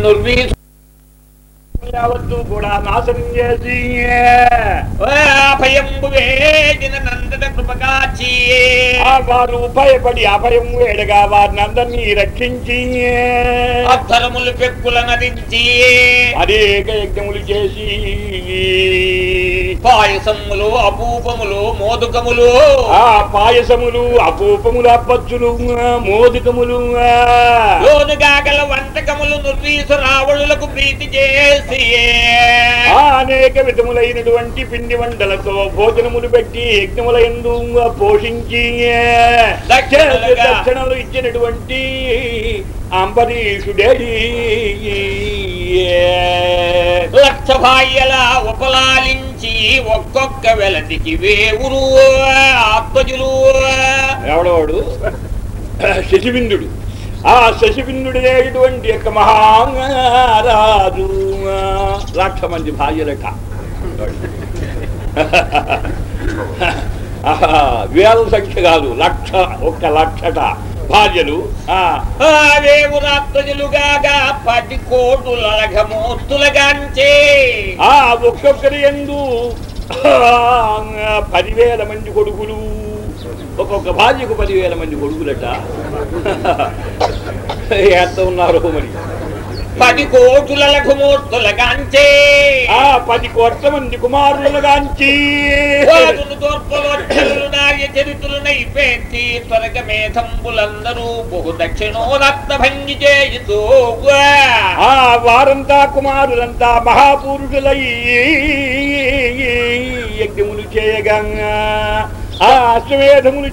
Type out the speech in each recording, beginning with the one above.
నుర్వీ యావత్తు కూడా నాశనం చేసి వారు భయపడి అభయం వేడగా వారిని అందరినీ రక్షించి అధరములు పెక్కుల నరించి అనేక యజ్ఞములు చేసి పాయసములు అపూపములు మోదుకములు. ఆ పాయసములు అపూపములు అప్పచ్చులు మోదికములు లోనుగా గల వంటకములు నుర్వీసు రావణులకు ప్రీతి చేసి అనేక విధములైనటువంటి పిండి వంటలతో భోజనములు పెట్టి యజ్ఞముల ఎందు పోషించి. దక్షిణలు ఇచ్చినటువంటి అంబరీషుడేడి. లక్ష భాయ్యల వచ్చి ఒక్కొక్క వెలతికి వేవురు ఆత్మజులు ఎవడవాడు? శశిబిందుడు. ఆ శశిబిందుడు ఇటువంటి యొక్క మహారాజు. లక్ష మంది భార్యలట వేల సంఖ్య కాదు లక్ష ఒక్క లక్షట. భార్యలు. పది కోటుల ఆ ఒక్కొక్కరి ఎందు పదివేల మంది కొడుకులు. ఒక్కొక్క భార్యకు పదివేల మంది కొడుకులట. ఎంత ఉన్నారు మరి? పది కోటుల లఘమూర్తులగాంచే ఆ పది కోట్ల మంది కుమారులుగాంచి. వారులు దోర్పలోచనులు నార్య చరిత్రులు నైపేంటి త్వరగ మేధంబులందరూ బహు దక్షిణోదత్త భంగి చేయుతూ ఆ వారంతా కుమారులంతా మహాపురుషులై యజ్ఞములు చేయగా. ఆ అశ్వమేధములు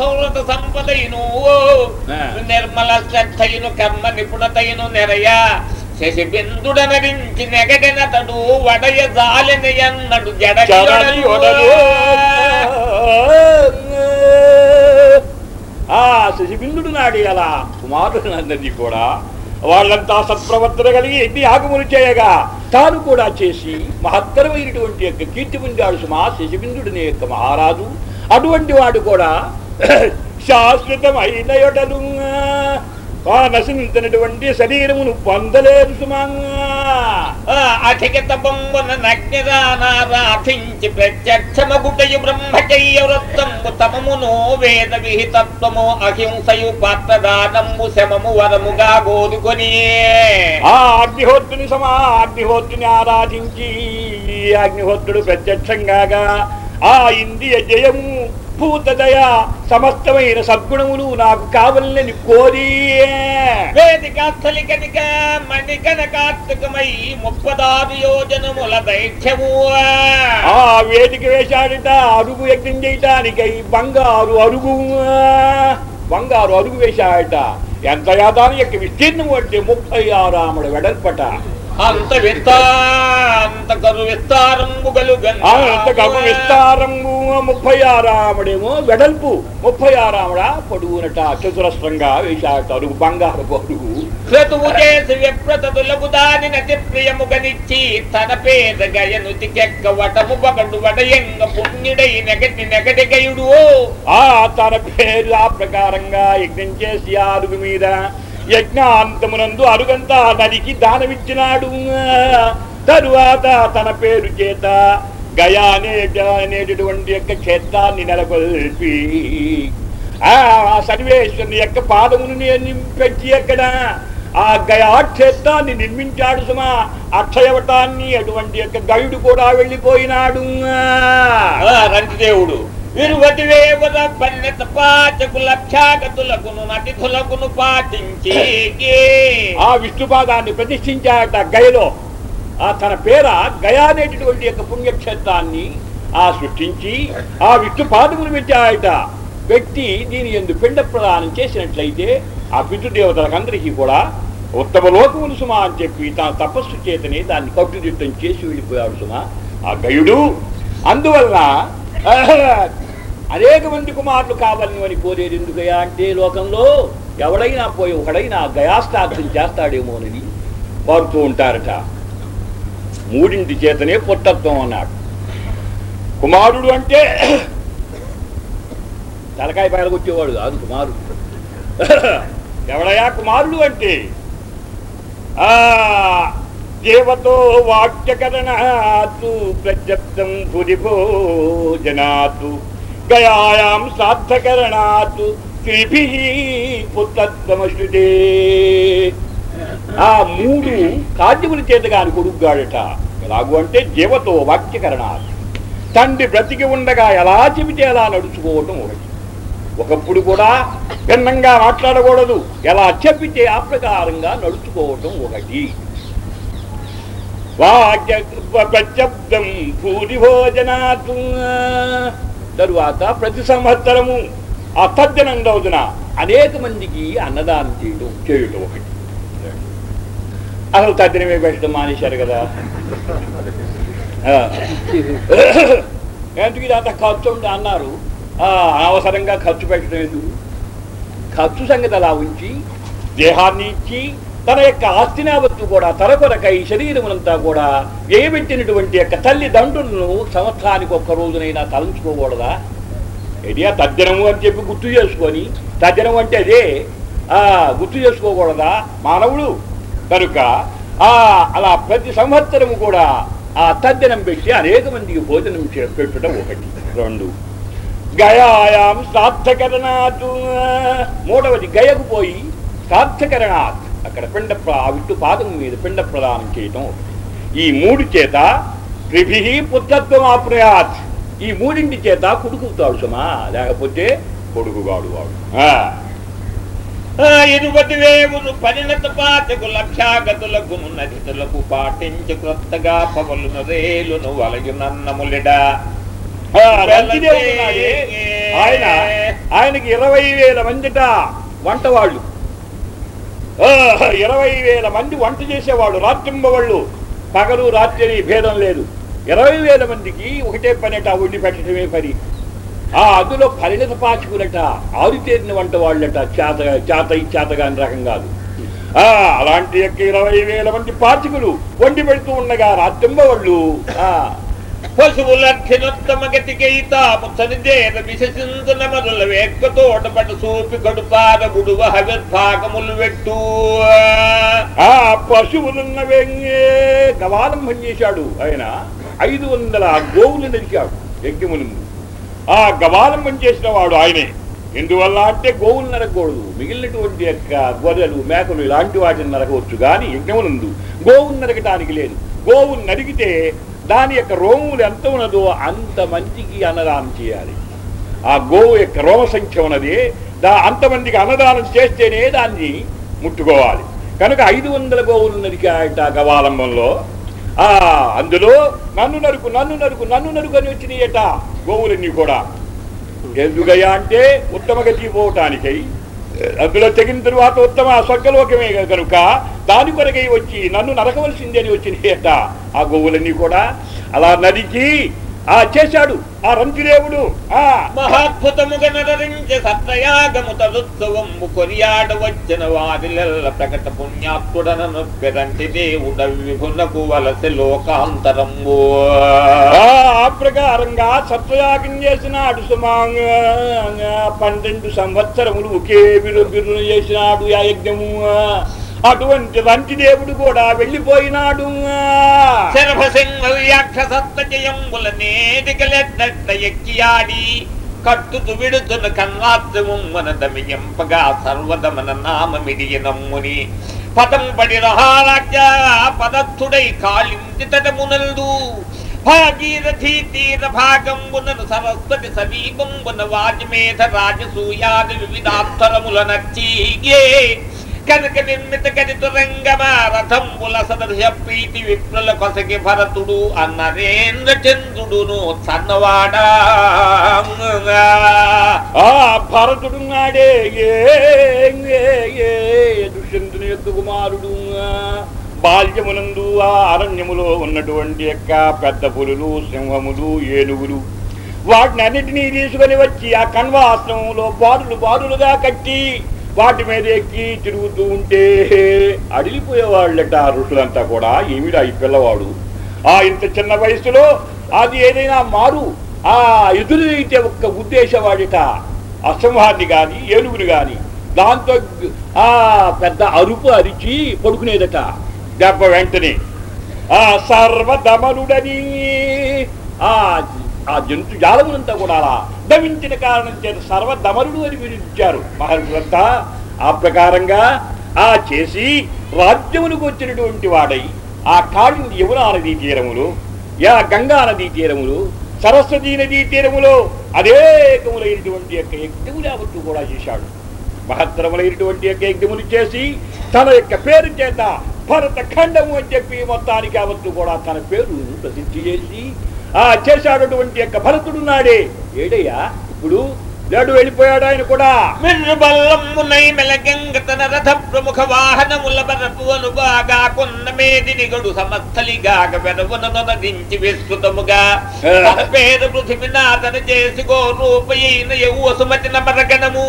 సౌరత సంపదైను. నిర్మల శ్రద్ధయును కర్మ నిపుణతయును నెరయ శశిబిందుడనరించి నెగడెనతడు వడయ జాలెనయన్నడు ఒడలు. ఆ శశిబిందుడు నాడి అలా కుమారులందరినీ కూడా వాళ్ళంతా సత్ప్రవర్తన కలిగి ఎన్ని యాగములు చేయగా తాను కూడా చేసి మహత్తరమైనటువంటి యొక్క కీర్తి పొందాడు సుమా శశిబిందుడిని యొక్క మహారాజు అటువంటి వాడు కూడా శాశ్వతమైన యొడలు నశించినటువంటి శరీరమును పొందలేదు సుమా. అధికత బొమ్మన నగ్నదానారాధించి ప్రత్యక్షమగుటయు బ్రహ్మచర్య వృత్తంబు తమమును వేద విహితత్వము అహింసయు శమము వరముగా కోరుకొని ఆ అగ్నిహోత్రుని సమా అగ్నిహోత్రుని ఆరాధించి ఈ అగ్నిహోత్రుడు ప్రత్యక్షంగా ఆ ఇంద్రియ జయము భూతదయ సమస్తమైన సద్గుణములు నాకు కావాలని కోరి. వేదికాస్థలికనిక మణికన కార్తకమై ముప్పదారు యోజనముల దైత్యము. ఆ వేదిక వేశాడట అరుగు యజ్ఞం చేయటానికై బంగారు అరుగు. బంగారు అరుగు వేశాడట. ఎంత యాదాని యొక్క విస్తీర్ణం అంటే ముప్పై ఆరాముడ వెడల్పట. అంత విస్తాంత కరు విస్తారంబు ఎంత గమ విస్తారము ముప్పై ఆరాముడేమో వెడల్పు. ముప్పై ఆరాముడ పొడుగునట చతురస్రంగా వేశాడట అరుగు బంగారు అరుగు క్రతువు చేసి విప్రతతులకు దాని నతి ప్రియముగనిచ్చి తన పేద గయను తికెక్క వటము పగడు వడయంగ పుణ్యుడై నెగటి నెగటి గయుడు. ఆ తన పేరు ఆ ప్రకారంగా యజ్ఞం చేసి ఆ అరుగు మీద యజ్ఞాంతమునందు అరుగంతా నరికి దానమిచ్చినాడు. తరువాత తన పేరు చేత గయా అనే అనేటటువంటి యొక్క క్షేత్రాన్ని నెలకొల్పి ఆ సర్వేశ్వరుని యొక్క పాదమును నింపెట్టి అక్కడ ఆ గయా క్షేత్రాన్ని నిర్మించాడు సుమా. అక్షయవటాన్ని అటువంటి యొక్క గయుడు కూడా వెళ్ళిపోయినాడు. రంతిదేవుడు ఇరువది వేవుల పన్నెత పాచకు లక్షాగతులకును నటిధులకును పాటించి ఆ విష్ణుపాదాన్ని ప్రతిష్ఠించాట గయలో. ఆ తన పేర గయా అనేటటువంటి యొక్క పుణ్యక్షేత్రాన్ని ఆ సృష్టించి ఆ విష్ణుపాదములు పెట్టాయట. పెట్టి దీని ఎందు పిండ ప్రదానం చేసినట్లయితే ఆ పితృదేవతలకందరికీ కూడా ఉత్తమ లోకములు సుమా అని చెప్పి తన తపస్సు చేతనే దాన్ని కట్టుదిట్టం చేసి వెళ్ళిపోయాడు సుమా. ఆ గయుడు. అందువల్ల అనేక మంది కుమారులు కావాలని అని కోరేది ఎందుకయా అంటే లోకంలో ఎవడైనా పోయి ఒకడైనా గయాస్తార్థం చేస్తాడేమోనని కోరుతూ ఉంటారట. మూడింటి చేతనే పుట్టత్వం అన్నాడు. కుమారుడు అంటే తలకాయ పగలగొచ్చేవాడు కాదు కుమారుడు. ఎవడయా కుమారుడు అంటే? ఆ దేవతో వాక్యకరణాతు ప్రత్యప్తం భురిభోజనాతు గయాయాం శ్రాద్ధకరణాత్ త్రిభి ఆ మూడు కాద్యముల చేత కాని కొడుకుగాడట ఎలాగు అంటే జీవతో వాక్యకరణాతు. తండ్రి బ్రతికి ఉండగా ఎలా చెబితే ఎలా నడుచుకోవటం ఒకటి. ఒకప్పుడు కూడా భిన్నంగా మాట్లాడకూడదు. ఎలా చెప్పితే ఆ ప్రకారంగా నడుచుకోవటం ఒకటి. వాక్య ప్రత్యబ్దం భూరి భోజనాత్ తరువాత ప్రతి సంవత్సరము ఆ తద్దనం రోజున అనేక మందికి అన్నదానం చేయడం చేయటం ఒకటి. అసలు తద్దనమే పెట్టడం మానేశారు కదా. ఎందుకు ఇదంతా ఖర్చు ఉంది అన్నారు? ఆ, అనవసరంగా ఖర్చు పెట్టడం ఎందుకు ఖర్చు సంగతి అలా ఉంచి దేహాన్ని ఇచ్చి తన యొక్క ఆస్తినావత్తు కూడా తన కొరకై శరీరమునంతా కూడా వేయబెట్టినటువంటి యొక్క తల్లిదండ్రులను సంవత్సరానికి ఒక్క రోజునైనా తలంచుకోకూడదా? ఏడియా తద్దనము అని చెప్పి గుర్తు చేసుకొని తజ్జనం అంటే అదే గుర్తు చేసుకోకూడదా? మానవుడు. కనుక ఆ అలా ప్రతి సంవత్సరము కూడా ఆ తద్దినం పెట్టి అనేక మందికి భోజనం చే- పెట్టడం ఒకటి. రెండు. గయాయాం శ్రాద్ధకరణాత్ మూడవది గయకు పోయి శ్రాద్ధకరణాత్ అక్కడ పిండ విట్టు పాదం మీద పిండ ప్రదానం చేయటం ఒకటి. ఈ మూడు చేత త్రిభి పుత్రత్వం ఆప్రయాత్ ఈ మూడింటి చేత కొడుకుతాడు సుమా. లేకపోతే కొడుకుగాడు వాడు. ఆ. ఇరువది వేవులు పరిణత పాతకు లక్షాగతులకు నదితులకు పాటించి క్రొత్తగా పవలును రేలును వలయు నన్నములిడ. ఆ, రంతిదేవుడు ఉన్నాడే, ఆయన ఆయనకి ఇరవై వేల మందిట వంట వాళ్ళు ఆ, ఇరవై వేల మంది వంట చేసేవాడు రాత్రింబవాళ్ళు. పగలు రాత్రి అని భేదం లేదు. ఇరవై వేల మందికి ఒకటే పనిట వండి పెట్టడమే పని. ఆ అందులో పరిణత పాచకులట ఆరుతేరిన వంట వాళ్ళట చేత చేత ఈ చేతగాని రకం కాదు. ఆ అలాంటి యొక్క ఇరవై వేల మంది పాచకులు వండి పెడుతూ ఉండగా రాత్రింబవాళ్ళు ఆ పశువులక్షణోత్తమ గతికైత ముచ్చనిదేర విశసించున మరుల వేక్కతోట పడు సూపి కడుపార గుడువ హవిర్భాగములు పెట్టు ఆ పశువులున్న వెంగే గవాలంబం చేశాడు. ఆయన ఐదు వందల గోవులు నరికాడు యజ్ఞమును ఆ గవాలంబం చేసిన వాడు ఆయనే. ఎందువల్ల అంటే గోవులు నరకూడదు. మిగిలినటువంటి యొక్క గొర్రెలు మేకలు ఇలాంటి వాటిని నరకవచ్చు. కానీ యజ్ఞమునందు గోవులు నరకటానికి లేదు. గోవులు నరికితే దాని యొక్క రోములు ఎంత ఉన్నదో అంత మందికి అన్నదానం చేయాలి. ఆ గోవు యొక్క రోమ సంఖ్య ఉన్నది. దా అంతమందికి అన్నదానం చేస్తేనే దాన్ని ముట్టుకోవాలి. కనుక ఐదు వందల గోవులు నరికాయట గవాలంబంలో. ఆ అందులో నన్ను నరుకు నన్ను నరుకు నన్ను నరుకు అని వచ్చినాయట గోవులన్నీ కూడా. ఎందుకయ్యా అంటే ఉత్తమగతి పోవటానికై అందులో తెగిన తరువాత ఉత్తమ స్వర్గలోకమే కనుక దాని కొరకై వచ్చి నన్ను నరకవలసింది అని వచ్చినాయట. ఆ గోవులన్నీ కూడా అలా నరికి ఆ చేశాడు ఆ రంతిదేవుడు ఆ. మహాద్భుతముగా నరించి సత్రయాగము తదుత్సవము కొరియాడ వచ్చిన వారిలెల్ల ప్రకట పుణ్యాత్ముడనను పెరంటి దేవుడ విభునకు వలసి లోకాంతరంబు ఆ ప్రకారంగా సత్వయాగం చేసినాడు సుమాంగ పన్నెండు సంవత్సరములు ఒకే బిరు బిరును చేసినాడు ఆ యజ్ఞము. అటువంటి రంటి దేవుడు కూడా వెళ్ళిపోయినాడు. ఎక్కియాడి కట్టుతు విడుతున్న కన్వాత్సముమ్మన దమియంపగా సర్వదమన నామమిడియనమ్ముని పదం పడి రహారాజ్య పదత్తుడై కాళింది తటమునల్దు భాగీరథీ తీర భాగంబునను సరస్వతి సమీపంబున వాజమేధ రాజసూయాది వివిధాత్తరముల నచ్చిగే కనుక నిర్మిత గణిత రంగమా రథంబుల సదృశ ప్రీతి విప్రుల కొసకి భరతుడు అన్నరేంద్ర రేంద్రచంద్రుడును సన్నవాడా ఆ భరతుడు నాడే ఏ దుష్యంతుని యొక్క కుమారుడు. బాల్యమునందు ఆ అరణ్యములో ఉన్నటువంటి యొక్క పెద్ద పులులు సింహములు ఏనుగులు వాటిని అన్నిటినీ తీసుకొని వచ్చి ఆ కన్వాసనంలో బారులు బారులుగా కట్టి వాటి మీద ఎక్కి తిరుగుతూ ఉంటే అడిగిపోయేవాళ్ళట ఆ ఋషులంతా కూడా ఏమిడా ఈ పిల్లవాడు? ఆ ఇంత చిన్న వయసులో అది ఏదైనా మారు? ఆ ఎదురు అయితే ఒక్క ఉద్దేశవాడిట అసింహాన్ని కానీ ఏనుగుని కానీ దాంతో ఆ పెద్ద అరుపు అరిచి పడుకునేదట. దెబ్బ వెంటనే ఆ సర్వధమనుడని ఆ ఆ జంతు జాలమునంతా కూడా అలా దమించిన కారణం చేత సర్వధమరుడు అని పిలిచారు మహర్షులంతా ఆ ప్రకారంగా ఆ చేసి రాజ్యములకు వచ్చినటువంటి వాడై ఆ కాళి యమునా నదీ తీరములు యా గంగా నదీ తీరములు సరస్వతీ నదీ తీరములో అనేకములైనటువంటి యొక్క యజ్ఞములు యావత్తు కూడా చేశాడు. మహత్తరములైనటువంటి యొక్క యజ్ఞములు చేసి తన యొక్క పేరు చేత భరత ఖండము అని చెప్పి మొత్తానికి యావత్తు కూడా తన పేరు ప్రసిద్ధి చేసి ఆ చేశాడటువంటి యొక్క భరతుడు నాడే ఏడయ్యా? ఇప్పుడు లేడు వెళ్ళిపోయాడు ఆయన కూడా. మిర్రు బల్లమ్మునై మెలగంగ తన రథ ప్రముఖ వాహనముల బరపువను బాగా కొన్న మేదిని గడు సమస్థలిగాక వెనవన నదించి విస్తృతముగా తన పేరు పృథివినాథన చేసి గో రూపయైన యౌవ సుమతి నమరగణము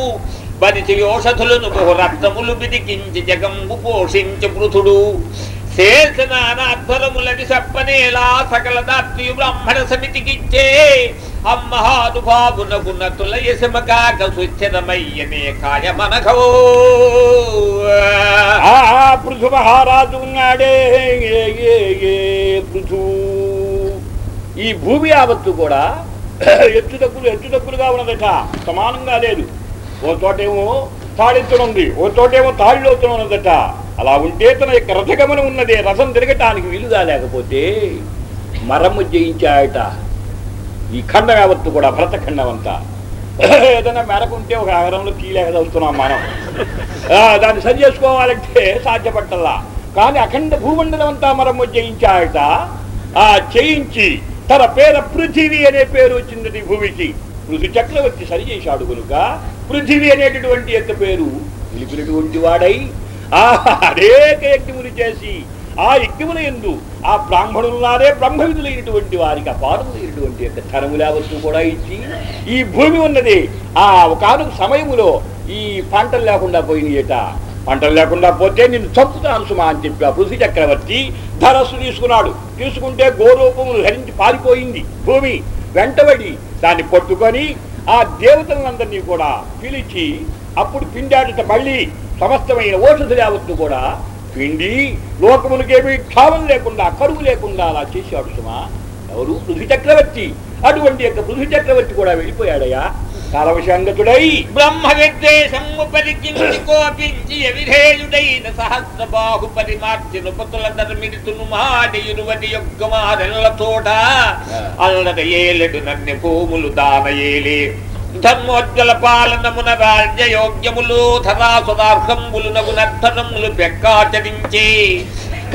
బరిచి ఔషధులను బహురత్నములు బిదికించి జగంబు పోషించి పృథుడు. శేషనానాధ్వరములని చెప్పనేలా సకల దాత్రియు బ్రాహ్మణ సమితికిచ్చే అమ్మహానుభావున గుణతుల యశమకాక సుస్థిరమయ్యనే కాయ మనకో పృథు మహారాజు ఉన్నాడే. పృథు. ఈ భూమి యావత్తు కూడా ఎత్తు తక్కులు ఎత్తు తక్కులుగా ఉన్నదట. సమానంగా లేదు. ఓ తోటేమో తాళెత్తునుంది ఓ తోటేమో తాళ్ళలోతున ఉన్నదట అలా ఉంటే తన యొక్క రథగమనం ఉన్నదే. రథం తిరగటానికి వీలుగా లేకపోతే మరము జయించాయట. ఈ ఖండ యావత్తు కూడా భరత ఖండం అంతా ఏదైనా మేరకుంటే ఒక ఆగరంలో కీలేకదలుతున్నాం మనం. దాన్ని సరి చేసుకోవాలంటే సాధ్యపట్టల్లా. కానీ అఖండ భూమండలం అంతా మరమ్మ జయించాయట. ఆ చేయించి తన పేర పృథివీ అనే పేరు వచ్చింది భూమికి. పృథు చక్రవర్తి సరి చేశాడు కనుక పృథివీ అనేటటువంటి యొక్క పేరు? నిలిపినటువంటి వాడై ఆ అనేక యజ్ఞములు చేసి ఆ యజ్ఞముల ఎందు ఆ బ్రాహ్మణులారే బ్రహ్మవిధులైనటువంటి వారికి అపారములైనటువంటి యొక్క ధనములు కూడా ఇచ్చి ఈ భూమి ఉన్నది ఆ ఒకనొక సమయములో ఈ పంటలు లేకుండా పోయినాయట. పంటలు లేకుండా పోతే నిన్ను చంపుతాను సుమా అని చెప్పి ఆ పృథ్వీ చక్రవర్తి ధరస్సు తీసుకున్నాడు. తీసుకుంటే గోరూపములు ధరించి పారిపోయింది భూమి. వెంటబడి దాన్ని పట్టుకొని ఆ దేవతలందరినీ కూడా పిలిచి అప్పుడు పిండాడట మళ్ళీ సమస్తమైన ఓషధులు యావత్తు కూడా పిండి లోకమునికేమీ క్షామం లేకుండా కరువు లేకుండా అలా చేశాడు సుమా. ఎవరు? పృథ్వీ చక్రవర్తి. అటువంటి యొక్క పృథ్వీ చక్రవర్తి కూడా వెళ్ళిపోయాడయ్యా. కాలవశాంగతుడై. బ్రహ్మ విద్వేషము పరికించి కోపించి ఎవిధేయుడైన సహస్ర బాహు పరిమార్చి నృపతుల ధర్మిడుతును మాడి ఇరువది యొగ్గమారెల్ల తోట అల్లడ ఏలెడు నన్య భూములు దానయేలే ధర్మోజ్వల పాలనమున రాజ్య యోగ్యములు ధరాసురార్హంబులు నర్ధనములు పెక్కాచరించి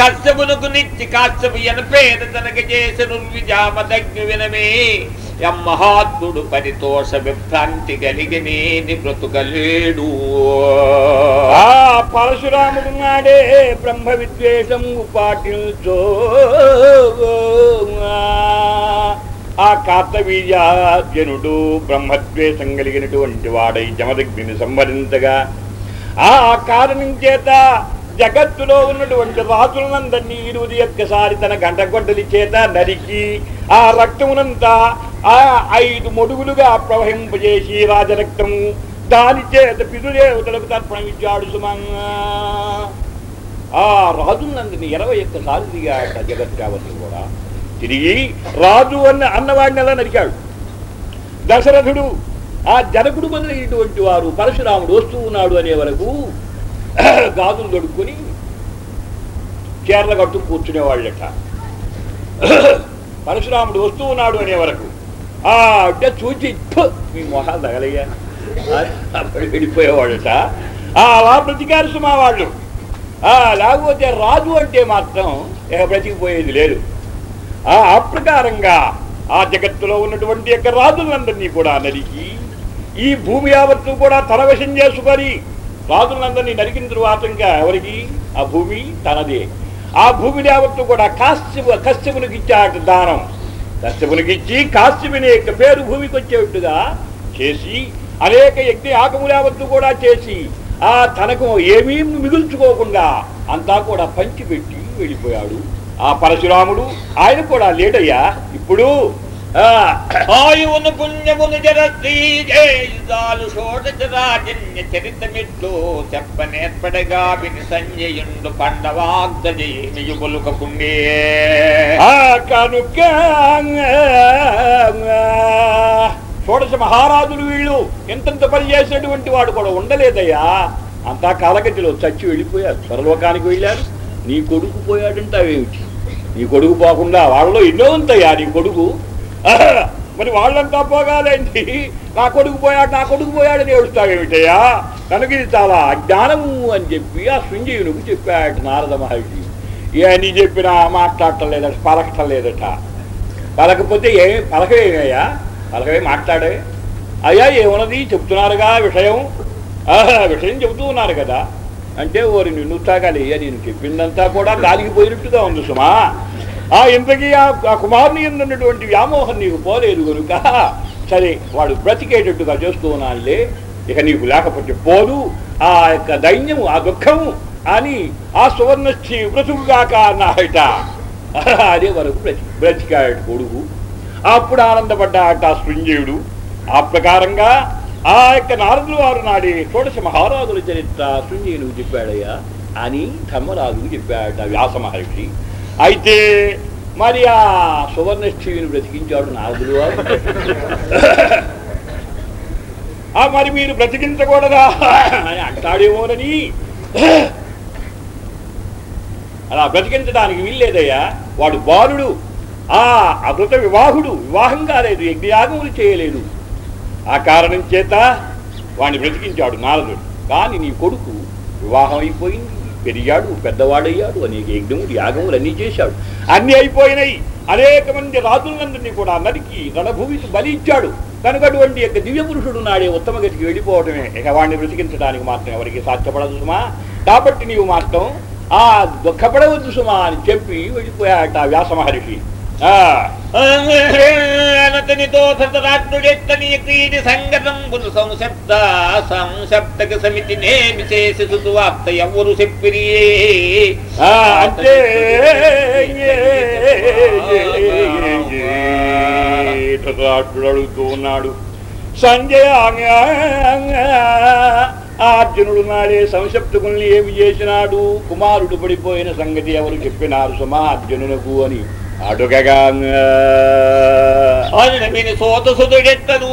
కశ్యపునకు నిత్తి కాశ్యపు ఎన పేద తనక చేసిన విజామదగ్ని వినమే మహాత్ముడు పరితోష విభ్రాంతి కలిగినేని బ్రతుకలేడు. ఆ పరశురాముడు నాడే బ్రహ్మ విద్వేషం పాటించో. ఆ కార్తవీర్యార్జునుడు బ్రహ్మద్వేషం కలిగినటువంటి వాడై జమదగ్ని సంహరించగా ఆ కారణం చేత జగత్తులో ఉన్నటువంటి రాజులనందరినీ ఇరువుది ఒక్కసారి తన గంటగొడ్డలి చేత నరికి ఆ రక్తమునంతా ఆ ఐదు మొడుగులుగా ప్రవహింపజేసి రాజరక్తము దాని చేత పితృదేవతలకు తర్పణమిచ్చాడు సుమంగా ఆ రాజులందరినీ ఇరవై ఒక్కసారి దిగాట జగత్కావతి కూడా. తిరిగి రాజు అన్న అన్నవాడిని అలా నరికాడు. దశరథుడు ఆ జనకుడు మొదలైనటువంటి వారు పరశురాముడు వస్తూ ఉన్నాడు అనే వరకు గాజులు దొడుక్కొని చీరల కట్టు కూర్చునేవాళ్ళట. పరశురాముడు వస్తూ ఉన్నాడు అనే వరకు. ఆ అంటే చూచి మీ మొహాలు తగలయ్యా. అప్పుడు వెళ్ళిపోయేవాళ్ళట ఆ అలా ప్రతికార సుమా వాళ్ళు ఆ లేకపోతే రాజు అంటే మాత్రం ఇక బ్రతికిపోయేది లేదు. ఆ అప్రకారంగా ఆ జగత్తులో ఉన్నటువంటి యొక్క రాజులందరినీ కూడా నరికి ఈ భూమి యావత్తు కూడా తనవశం చేసుకొని రాజులందరినీ నరికిన తరువాత ఇంకా ఎవరికి? ఆ భూమి తనదే. ఆ భూమిని యావత్తు కూడా కాశ్యపు కశ్యపునికి ఇచ్చాట దానం. కశ్యపునికి ఇచ్చి కాశ్యపుని యొక్క పేరు భూమికి వచ్చేట్టుగా చేసి అనేక యజ్ఞ ఆకములు కూడా చేసి ఆ తనకు ఏమీ మిగుల్చుకోకుండా అంతా కూడా పంచిపెట్టి వెళ్ళిపోయాడు. ఆ పరశురాముడు ఆయన కూడా లేడయ్యా. ఇప్పుడు ఆ, ఆయువును పుణ్యమును జర శ్రీ జయజాలు షోడచరాజన్య చరితమిట్లు చెప్పనేర్పడగా విని సంజయుండు ఆ కనుక షోడశ మహారాజులు వీళ్ళు ఎంతెంత పని చేసినటువంటి వాడు కూడా ఉండలేదయ్యా. అంతా కాలగతిలో చచ్చి వెళ్ళిపోయారు. పరలోకానికి వెళ్ళారు. నీ కొడుకు పోయాడంటావేమిటి? నీ కొడుకు పోకుండా వాళ్ళలో ఎన్నో ఉంటాయా నీ కొడుకు? మరి వాళ్ళంతా పోగాలేంటి? నా కొడుకు పోయాడు నా కొడుకు పోయాడని ఏడుస్తావేమిటయ్యా? కనుక ఇది చాలా అజ్ఞానము అని చెప్పి ఆ శృంజయునికి చెప్పాడు నారద మహర్షి. ఇవన్నీ చెప్పినా మాట్లాడటం పలకటం లేదట పలకపోతే ఏ పలకవేమయ్యా? పలకవే మాట్లాడే. అయ్యా ఏమున్నది? చెప్తున్నారుగా విషయం? విషయం చెబుతూ ఉన్నారు కదా. అంటే ఓరి నిన్ను తాగాలి అయ్యా నేను చెప్పిందంతా కూడా గాలికి పోయినట్టుగా ఉంది సుమా. ఆ ఇంతకీ ఆ ఆ కుమారుని ఎందున్నటువంటి వ్యామోహం నీకు పోలేదు కనుక సరే వాడు బ్రతికేటట్టుగా చేస్తూ ఉన్నానులే. ఇక నీకు లేకపోతే పోదు. ఆ యొక్క దైన్యము ఆ దుఃఖము అని ఆ సువర్ణశ్రీ బ్రతుకుగాక అన్నాయట. అదే వరకు బ్రతి బ్రతికాడు కొడుకు. అప్పుడు ఆనందపడ్డాట శృంజీవుడు ఆ ప్రకారంగా ఆ యొక్క నారదులు వారు నాడి షోడశ మహారాజుల చరిత్ర శృంజయునికి చెప్పాడయ్యా. అని ధర్మరాజుకు చెప్పాడట వ్యాస మహర్షి. అయితే మరి ఆ సువర్ణశ్రీని బ్రతికించాడు నారదులు వారు. ఆ మరి మీరు బ్రతికించకూడదా అని అంటాడేమోనని. అలా బ్రతికించడానికి వీల్లేదయ్యా. వాడు బాలుడు. ఆ అమృత వివాహుడు. వివాహం కాలేదు. యజ్ఞయాగములు చేయలేదు. ఆ కారణం చేత వాడిని బ్రతికించాడు నారదుడు. కానీ నీ కొడుకు వివాహం అయిపోయింది. పెరిగాడు పెద్దవాడయ్యాడు అనేక యజ్ఞములు యాగములు అన్నీ చేశాడు. అన్నీ అయిపోయినాయి. అనేక మంది రాజులందరినీ కూడా నరికి రణభూమికి బలి ఇచ్చాడు కనుకటువంటి యొక్క దివ్య పురుషుడు నాడే ఉత్తమ గతికి వెళ్ళిపోవడమే ఇక వాడిని బ్రతికించడానికి మాత్రం ఎవరికి సాధ్యపడదు సుమా. కాబట్టి నీవు మాత్రం ఆ దుఃఖపడవద్దు సుమా అని చెప్పి వెళ్ళిపోయాట వ్యాస మహర్షి. ఆ అనతనితో ధృతరాష్ట్రుడెత్తని క్రీడి సంగతంబును సంశబ్ద సంశబ్దక సమితి నేమి చేసి సువార్త ఎవరు చెప్పిరియే ఆ, అంటే ధృతరాష్ట్రుడు అడుగుతూ ఉన్నాడు సంజయ అర్జునుడు నాడే సంశప్తకుల్ని ఏమి చేసినాడు? కుమారుడు పడిపోయిన సంగతి ఎవరు చెప్పినారు? సుమా అర్జునునకు అని. అడుగగా విని సోత సుతుడెత్తను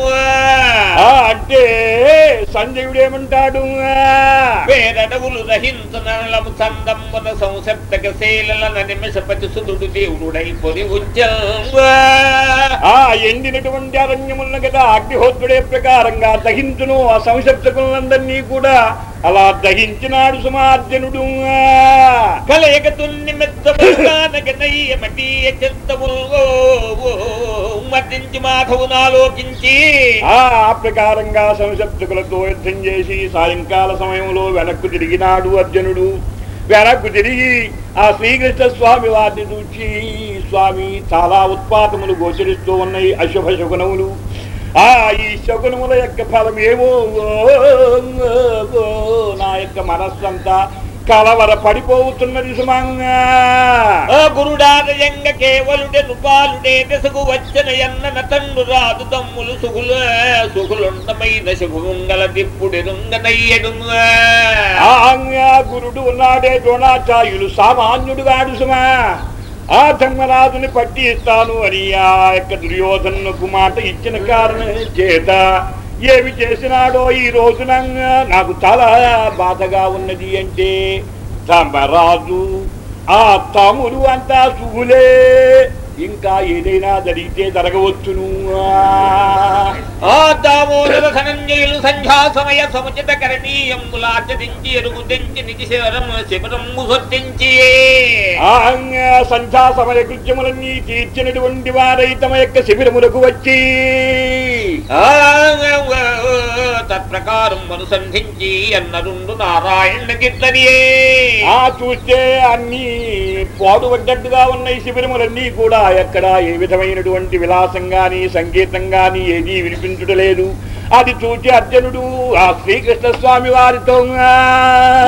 ఆ, అంటే సంజయుడు ఏమంటాడు వేరడవులు రహించునలము చందంబున సంశబ్దక శీలల నిమిషపతి సుదుడు దేవుడై పొరి ఉజ్జల్ ఆ ఎండినటువంటి అరణ్యమున్న కదా అగ్నిహోత్రుడే ప్రకారంగా దహించును. ఆ సంశప్తకులందరినీ కూడా అలా దహించినాడు సుమార్జనుడు. కలయకతుల్ని మర్దించి మాధవును ఆ ఆ ప్రకారంగా సంశబ్దకులతో యుద్ధం చేసి సాయంకాల సమయంలో వెనక్కు తిరిగినాడు అర్జునుడు. వెనక్కు తిరిగి ఆ శ్రీకృష్ణ స్వామి వారిని చూచి స్వామి చాలా ఉత్పాతములు గోచరిస్తూ ఉన్నాయి అశుభ శుగుణములు ఆ ఈ శకునముల యొక్క ఫలం ఏమో నా యొక్క మనస్సంతా కలవర పడిపోతున్నది సుమంగా ఆ గురుడాదయంగ కేవలుడే నుపాలుడే దశకు వచ్చిన ఎన్న తండ్రు రాదు తమ్ములు సుగుల సుగులుండమైన శుభముంగల దిప్పుడెరుంగనయ్యడు ఆంగ్యా గురుడు ఉన్నాడే ద్రోణాచార్యులు సామాన్యుడు కాడు సుమా ఆ ధర్మరాజుని పట్టి ఇస్తాను అని ఆ యొక్క దుర్యోధనకు మాట ఇచ్చిన కారణం చేత ఏమి చేసినాడో ఈ రోజున నాకు చాలా బాధగా ఉన్నది అంటే ధర్మరాజు ఆ తమ్ముడు అంతా సుగులే ఇంకా ఏదైనా జరిగితే జరగవచ్చును. ఆ! దామోదర సంధ్యా సమయ సముచిత కరణీయంబులాచరించి ఎరుగు తెంచి నిజ శివరం సొత్తించి సంధ్యా సమయ కృత్యములన్నీ తీర్చినటువంటి వారై తమ యొక్క శిబిరములకు వచ్చి. తత్ప్రకారం అనుసంధించి అన్నరుండు నారాయణ కీర్తనియే. ఆ చూస్తే అన్ని పాడుపడ్డట్టుగా ఉన్న ఈ శిబిరములన్నీ కూడా. ఎక్కడ ఏ విధమైనటువంటి విలాసం గాని సంగీతం గాని ఏదీ వినిపించుటలేదు. అది చూచి అర్జునుడు ఆ శ్రీకృష్ణ స్వామి వారితో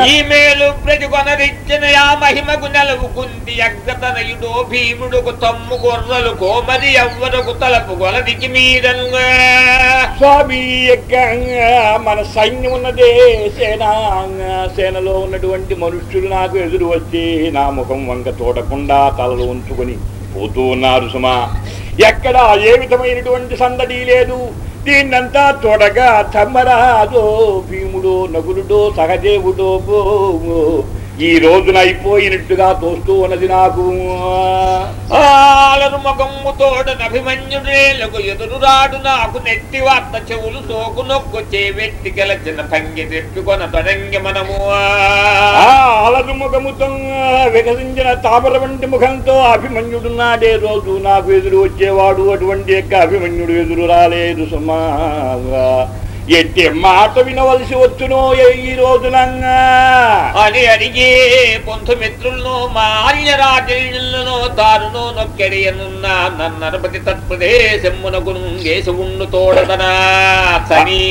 ఈ మేలు ప్రతికొనరిచ్చిన యా మహిమకు నెలవు కుంది అగ్రతనయుడో భీముడుకు తమ్ము గొర్రెలు కోమది ఎవ్వరకు తలపు గొలదికి మీదనుగా. స్వామి మన సైన్యం ఉన్నదే సేన సేనలో ఉన్నటువంటి మనుష్యులు నాకు ఎదురు వచ్చి నా ముఖం వంక చూడకుండా తలలు ఉంచుకొని పోతూ ఉన్నారు సుమా. ఎక్కడ ఏ విధమైనటువంటి సందడి లేదు. దీన్నంతా చూడగా ధర్మరాజో భీముడో నగులుడో సహదేవుడో ఈ రోజున అయిపోయినట్టుగా తోస్తూ ఉన్నది నాకు. ఆలరు మగమ్ము తోడనభిమన్యుడేలకు ఎదురు రాడు నాకు నెట్టి వార్త చెవులు సోకు నొక్కు చేవెట్టి గెలచిన భంగి తెప్పుకొన తొడంగి మనము. అలరు ముఖముతో వికసించిన తామర వంటి ముఖంతో అభిమన్యుడున్నాడే రోజు. నాకు ఎదురు వచ్చేవాడు అటువంటి యొక్క అభిమన్యుడు ఎదురు రాలేదు సుమా. ఎట్టి మాట వినవలసి వచ్చునో ఈ రోజునంగా అని అడిగే పొంతు మిత్రులను మాల్యరాజులను తారును నొక్కెడియనున్న నన్నరపతి తత్ప్రదేశమునకు ఉండు తోడదన సని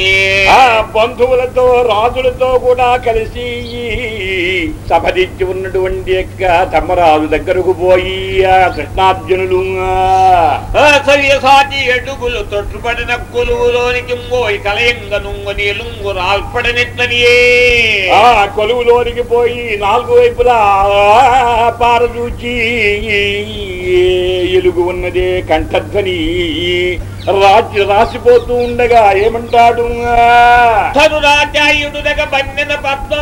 బంధువులతో రాజులతో కూడా కలిసి సభదిచ్చి ఉన్నటువంటి యొక్క ధర్మరాజు దగ్గరకు పోయి ఆ కృష్ణార్జునులు సవ్యసాచి అడుగులు తొట్టుపడిన కొలువులోనికి మోయి కలయంగ నుంగు నీలుంగు రాల్పడనిట్లనియే ఆ కొలువులోనికి పోయి నాలుగు వైపులా పారదూచి ఎలుగు ఉన్నదే కంఠధ్వని? రాజు రాసిపోతూ ఉండగా ఏమంటాడు? బన్నెన పద్మ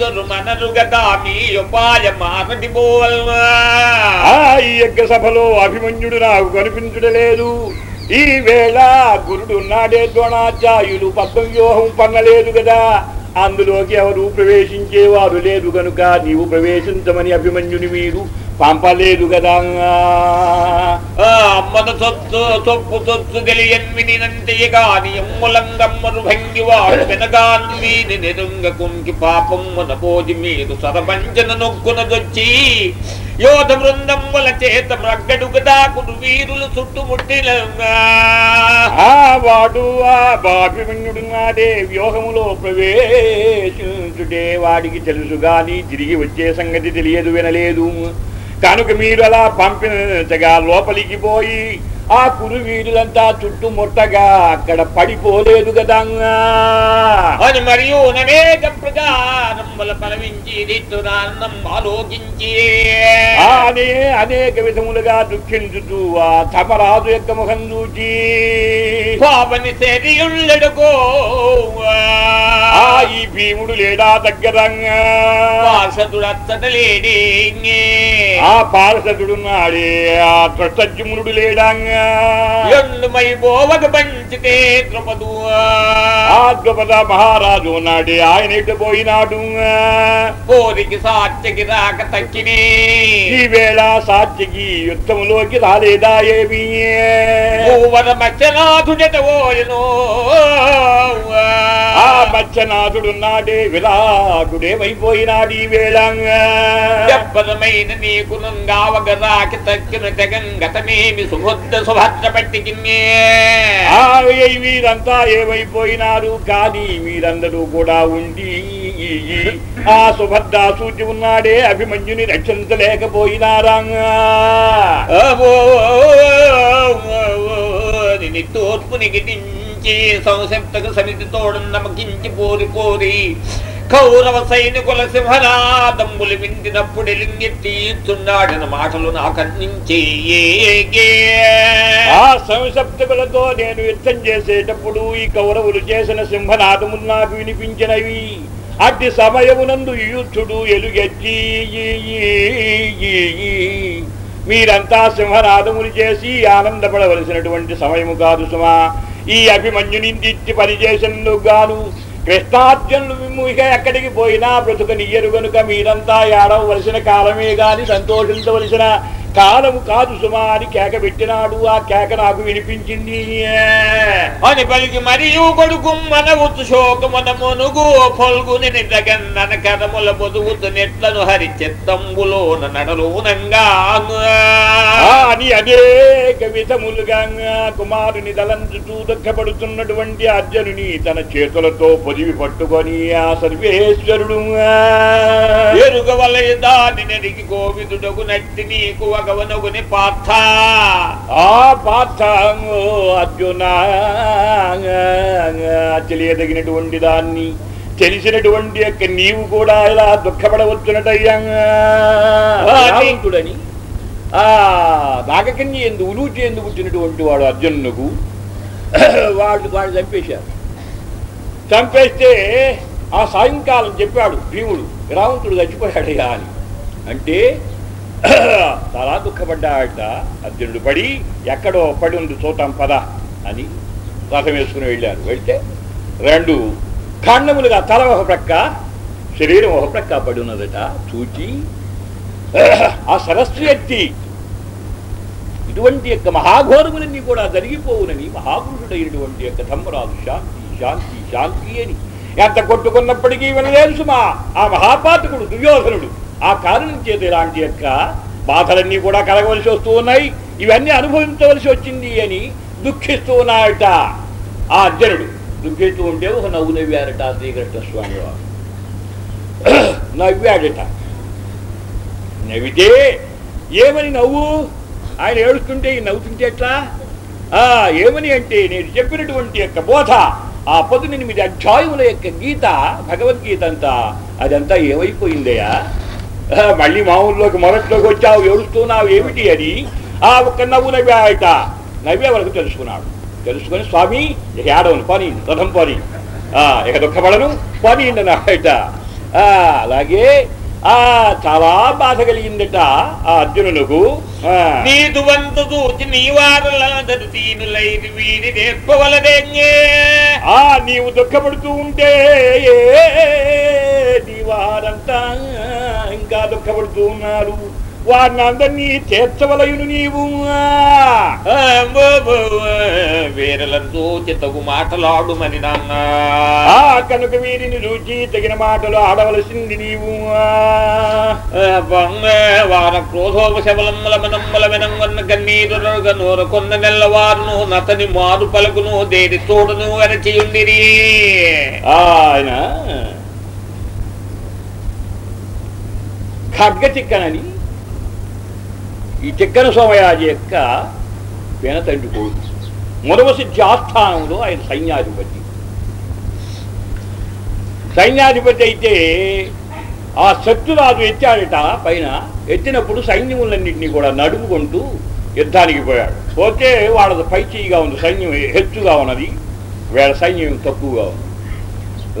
దొరు మనరు గదా మీ ఉపాయ బోల్వా ఆ ఈ యజ్ఞ సభలో అభిమన్యుడు నాకు కనిపించడలేదు ఈ వేళ గురుడు నాడే ద్రోణాచార్యులు పద్మవ్యూహం పన్నలేదు కదా అందులోకి ఎవరు ప్రవేశించేవారు లేదు గనుక నీవు ప్రవేశించమని అభిమన్యుని మీరు పంపలేదు కదా. ఆ అమ్మన సొత్తు సొప్పు సొత్తు తెలియన్వినంతే గాని ఎమ్ములంగమ్మరు భంగివాడు వెనగాను వీని నెరుంగ కుంకి పాపం పోజి మీరు సరపంచన నొక్కునదొచ్చి యోధ బృందమ్ముల చేత మ్రగ్గడుగు దాకుడు వీరులు చుట్టుముట్టిన ఆ వాడు ఆ బాభిమన్యుడు నాడే వ్యూహములో ప్రవేశించుటే వాడికి తెలుసు గాని తిరిగి వచ్చే సంగతి తెలియదు వినలేదు. కనుక మీరు అలా పంపించగా లోపలికి పోయి ఆ కురు వీరులంతా చుట్టుముట్టగా అక్కడ పడిపోలేదు కదా. అని మరియు అనేక ప్రకారముల పలవించి దిట్టునాన్నం ఆలోకించి. ఆ అనే అనేక విధములుగా దుఃఖించుతూ ఆ తమరాజు యొక్క ముఖం చూచి. పాపని శరీరుళ్ళడుకో ఆ ఈ భీముడు లేడా దగ్గరంగా పార్షదుడత్తడలేడే ఆ పార్షదుడున్నాడే ఆ కృతజ్ఞమునుడు లేడాంగా ఎండుమై బోవక పంచితే ద్రుపదు ఆ ద్రుపద మహారాజు ఉన్నాడే ఆయన ఎటు పోయినాడు? పోరికి సాత్యకి రాక తక్కినే ఈ వేళ సాధ్యకి యుద్ధములోకి రాలేదా ఏమి? మూవర మత్స్యనాథుడట ఓయనో. ఆ మత్స్యనాథుడున్నాడే విరాటుడేమైపోయినాడు ఈ వేళంగా చెప్పదమైన నీకు నుంగావగ రాకి తక్కిన తెగంగతమేమి సుభద్ర వీరంతా ఏమైపోయినారు? కానీ వీరందరూ కూడా ఉండి ఆ సుభద్ర సూచి ఉన్నాడే అభిమన్యుని రక్షించలేకపోయినారా? తోర్పు నిగిటించి సంసప్తక సమితి తోడు నమకించి పోరి పోరి కౌరవ సైనికుల సింహనాదమ్ములు విందినప్పుడు లింగెత్తిస్తున్నాడన మాటలు నాకన్నించి ఆ నేను యుద్ధం చేసేటప్పుడు ఈ కౌరవులు చేసిన సింహనాదములు నాకు వినిపించినవి. అట్టి సమయమునందు యూచుడు ఎలుగెచ్చి మీరంతా సింహనాదములు చేసి ఆనందపడవలసినటువంటి సమయము కాదు సుమా. ఈ అభిమన్యునిందిచ్చి పనిచేసినందుకు గాను కృష్ణార్జునులు మిమ్ము ఎక్కడికి పోయినా బ్రతుకనియ్యరు గనుక మీరంతా ఏడవలసిన కాలమే గాని సంతోషించవలసిన కాలము కాదు సుమా అని కేక పెట్టినాడు. ఆ కేక నాకు వినిపించింది. అని పలికి మరియు కొడుకు మనవుతు శోకమున మునుగు పొల్గుని నిజగన్నన కరముల పొదుగుతు నెట్లను హరి చిత్తంబులోన నడలోనంగా. అని అనేక విధములుగా కుమారుని దలంచుతూ దుఃఖపడుతున్నటువంటి అర్జునుని తన చేతులతో పొదివి పట్టుకొని ఆ సర్వేశ్వరుడు ఎరుగ వలయ దాని నెరిగి గోవిదుడగు నట్టి నీకు వగవనగుని పార్థ. ఆ పార్థ అర్జున తెలియదగినటువంటి దాన్ని తెలిసినటువంటి యొక్క నీవు కూడా ఇలా దుఃఖపడవచ్చునటయ్యా. రావంతుడని ఆ నాగకన్య ఎందు ఉలూచి ఎందు పుట్టినటువంటి వాడు అర్జునునకు వాళ్ళు వాళ్ళు చంపేశారు. చంపేస్తే ఆ సాయంకాలం చెప్పాడు భీముడు రావంతుడు చచ్చిపోయాడయ్యా అని. అంటే చాలా దుఃఖపడ్డాట అర్జునుడు పడి ఎక్కడో పడి ఉంది చూతాం పద అని రథం వేసుకుని వెళ్ళారు. వెళ్తే రెండు ఖండములుగా తల ఒక ప్రక్క శరీరం ఒక ప్రక్క పడి ఉన్నదట. చూచి ఆ సరస్సు ఎత్తి ఇటువంటి యొక్క మహాఘోరములన్నీ కూడా జరిగిపోవునని మహాపురుషుడైనటువంటి యొక్క ధమ్మరాజు శాంతి శాంతి శాంతి అని ఎంత కొట్టుకున్నప్పటికీ వినలేదు సుమా ఆ మహాపాతకుడు దుర్యోధనుడు. ఆ కారణం చేత ఇలాంటి యొక్క బాధలన్నీ కూడా కలగవలసి వస్తూ ఉన్నాయి. ఇవన్నీ అనుభవించవలసి వచ్చింది అని దుఃఖిస్తూ ఉన్నాడట ఆ అర్జునుడు. దుఃఖిస్తూ ఉంటే ఒక నవ్వు నవ్వారట శ్రీకృష్ణ స్వామి వారు నవ్వాడట. నవ్వితే ఏమని నవ్వు? ఆయన ఏడుస్తుంటే ఈ నవ్వుతుంటే ఎట్లా? ఆ ఏమని అంటే నేను చెప్పినటువంటి యొక్క బోధ ఆ పదునెనిమిది అధ్యాయముల యొక్క గీత భగవద్గీత అంతా అదంతా ఏమైపోయిందయ్యా? మళ్ళీ మామూలులోకి మొదట్లోకి వచ్చావు ఏడుస్తున్నావు ఏమిటి అని ఆ ఒక్క నవ్వు నవ్వాయట నవ్వే వరకు తెలుసుకున్నాడు. తెలుసుకొని స్వామి ఇక ఏడవను పని రథం పని. ఆ, ఇక దుఃఖపడను పని ఆ, అలాగే ఆ చాలా బాధ కలిగిందట ఆ అర్జునునకు. ఆ, నీదు వంత వీరి నీవు దుఃఖపడుతూ ఉంటే నీ వారంతా ఇంకా దుఃఖపడుతూ ఉన్నారు. వారిని అందరినీ తీర్చవలయును నీవు వీరలను దూచి తగు మాటలాడుమని నాన్న. కనుక వీరిని రుచి తగిన మాటలు ఆడవలసింది నీవు. వార క్రోధోపశబలమ్మల మనమ్మల వెనంగన్న కన్నీరు నూర కొన్న నెల్లవారును నతని మారు పలుకును దేని తోడును అరచియుండిరి. ఆయన. ఖడ్గ చిక్కనని ఈ చిక్కన సోమయాజి యొక్క పేన తండ్రి కొడుకు మురవసిద్ధి ఆస్థానంలో ఆయన సైన్యాధిపతి. సైన్యాధిపతి అయితే ఆ శత్రురాజు ఎత్తాడట పైన ఎత్తినప్పుడు సైన్యములన్నింటినీ కూడా నడుపుకుంటూ యుద్ధానికి పోయాడు. పోతే వాళ్ళది పైచేయిగా ఉంది సైన్యం హెచ్చుగా ఉన్నది వీళ్ళ సైన్యం తక్కువగా ఉంది.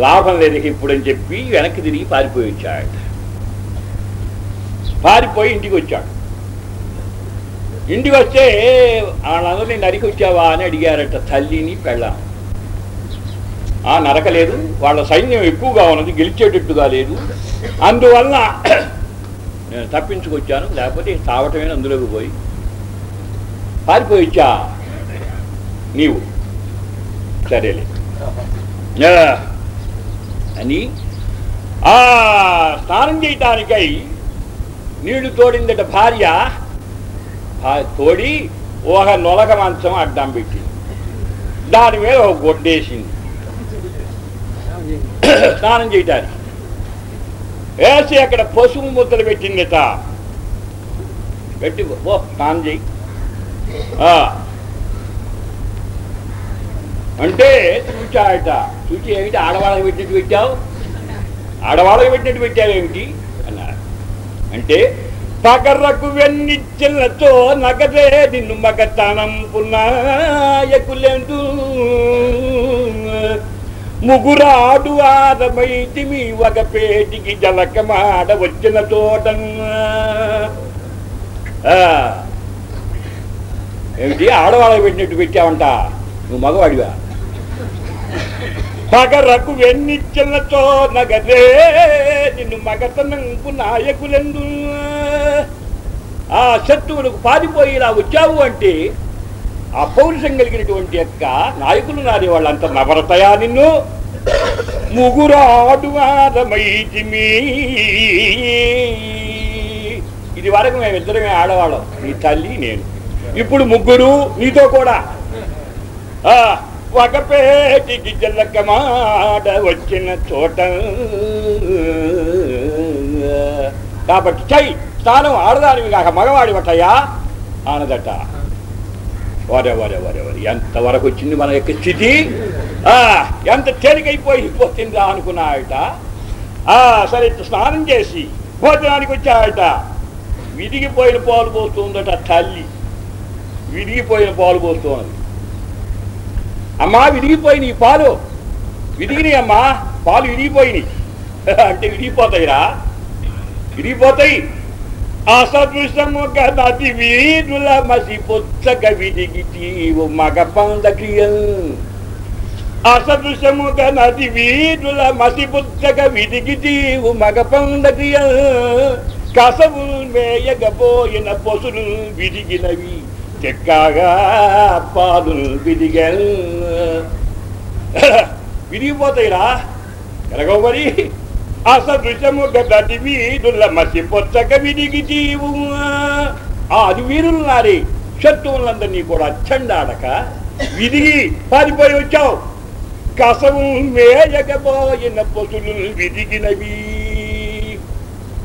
లాభం లేదు ఇప్పుడని ఇప్పుడు అని చెప్పి వెనక్కి తిరిగి పారిపోయి వచ్చాడు పారిపోయి ఇంటికి వచ్చాడు. ఇంటికి వస్తే వాళ్ళందరినీ నరికి వచ్చావా అని అడిగారట తల్లిని పెళ్ళాం. ఆ నరకలేదు వాళ్ళ సైన్యం ఎక్కువగా ఉన్నది గెలిచేటట్టుగా లేదు. అందువల్ల నేను తప్పించుకొచ్చాను లేకపోతే తావటమే అందులోకి పోయి. పారిపోయిచ్చా నీవు. సరేలే. అని ఆ స్నానం చేయటానికై నీళ్ళు తోడిందట భార్య. తోడి ఒక నొలక మంచం అడ్డం పెట్టి. దాని మీద ఒక గొడ్డేసింది. స్నానం చేయటానికి. వేసి అక్కడ పసుపు ముద్దలు పెట్టిందట. పెట్టి ఓ స్నానం చేయి. అంటే చూచాయట. చూచి ఏమిటి ఆడవాళ్ళకి పెట్టినట్టు పెట్టావు? ఆడవాళ్ళకి పెట్టినట్టు పెట్టావు ఏమిటి అంటే పగర్రకు వెన్నిచ్చిల్లతో నగదే నిన్ను మగతనం ముగ్గురాడు ముగురాడు ఆదమైతిమి ఒక పేటికి జలకమాడ వచ్చిన చోట ఏమిటి? ఆడవాళ్ళకి పెట్టినట్టు పెట్టావంట. నువ్వు మగవాడివా? పగరకు వెన్నిచ్చలతో నగదే నిన్ను మగతనంపు నాయకులెందు. ఆ శత్రువులకు పారిపోయి ఇలా వచ్చావు అంటే ఆ పౌరుషం కలిగినటువంటి యొక్క నాయకులు నాది వాళ్ళంతా నవరతయా నిన్ను? ముగురాడు ఇది వరకు మేమిద్దరమే ఆడవాళ్ళం. నీ తల్లి నేను. ఇప్పుడు ముగ్గురు నీతో కూడా. వగపేటికి ఒక జల్లక మాట వచ్చిన చోట. కాబట్టి చై స్నానం ఆడదానివి కాక మగవాడి వటయ్యా ఆనదట. వరే వరే వరే వరే. ఎంతవరకు వచ్చింది మన యొక్క స్థితి? ఆ ఎంత తేలికైపోయిపోతుందా అనుకున్నాయట. ఆ సరే స్నానం చేసి భోజనానికి వచ్చాయట. విరిగిపోయిన పాలు పోతుందట తల్లి. విరిగిపోయిన పాలు పోస్తున్నది అమ్మా విరిగిపోయిన పాలు. విరిగినాయి అమ్మా పాలు విరిగిపోయినాయి అంటే విరిగిపోతాయిరా విరిగిపోతాయి అసదృశముగ నది వీరుల మసి పొచ్చగ విడిగి తీవు మగ పందక్రియం అసదృశముగ నది వీరుల మసి పొచ్చగ విడిగి తీవు మగ పందక్రియం కసవు మేయగబోయిన పొసులు విడిగినవి. చెక్కగా పాలు విడిగ విరిగిపోతాయిరా. ఎలాగో మరి అసదృశము గది వీరుల మసి పొచ్చక విడిగి జీవు ఆ అది వీరులు నారి శత్రువులందరినీ కూడా చండాడక విదిగి పారిపోయి వచ్చావు. కసము మేయకపోయిన పశులు విదిగినవి.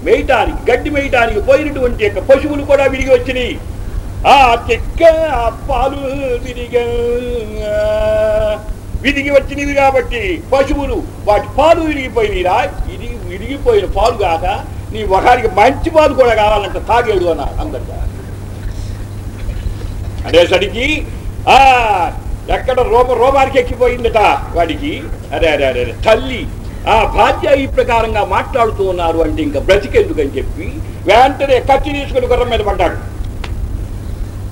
మేయటానికి గడ్డి మేయటానికి పోయినటువంటి యొక్క పశువులు కూడా విరిగి వచ్చినాయి. ఆ చెక్క ఆ పాలు విరిగా. విరిగి వచ్చినవి కాబట్టి పశువులు వాటి పాలు విరిగిపోయినరా? ఇది విరిగిపోయిన పాలు కాక నీ ఒకరికి మంచి పాలు కూడా కావాలంట తాగేడు అన్నారు అందరిగా అనేసరికి ఆ ఎక్కడ రోమ రోమానికి ఎక్కిపోయిందట వాడికి. అరే అరే అరే అరే, తల్లి ఆ భార్య ఈ ప్రకారంగా మాట్లాడుతూ ఉన్నారు అంటే ఇంకా బ్రతికెందుకని చెప్పి వెంటనే కత్తి తీసుకుని గుర్రం మీద పడ్డాడు.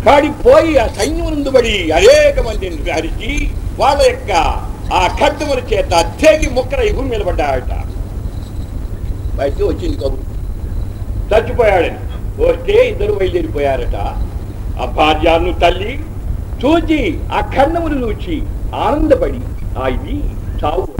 పాడిపోయి ఆ సైన్యం నుండి అనేక మందిని అరిచి వాళ్ళ యొక్క ఆ ఖడ్గముల చేత తేగి ముక్కరై భూమి మీద పడ్డాడట. వచ్చింది కబురు. చచ్చిపోయాడని. వస్తే ఇద్దరు బయలుదేరిపోయారట. ఆ భార్యను తల్లి చూచి ఆ ఖండములు చూచి ఆనందపడి ఆ ఇది చావు.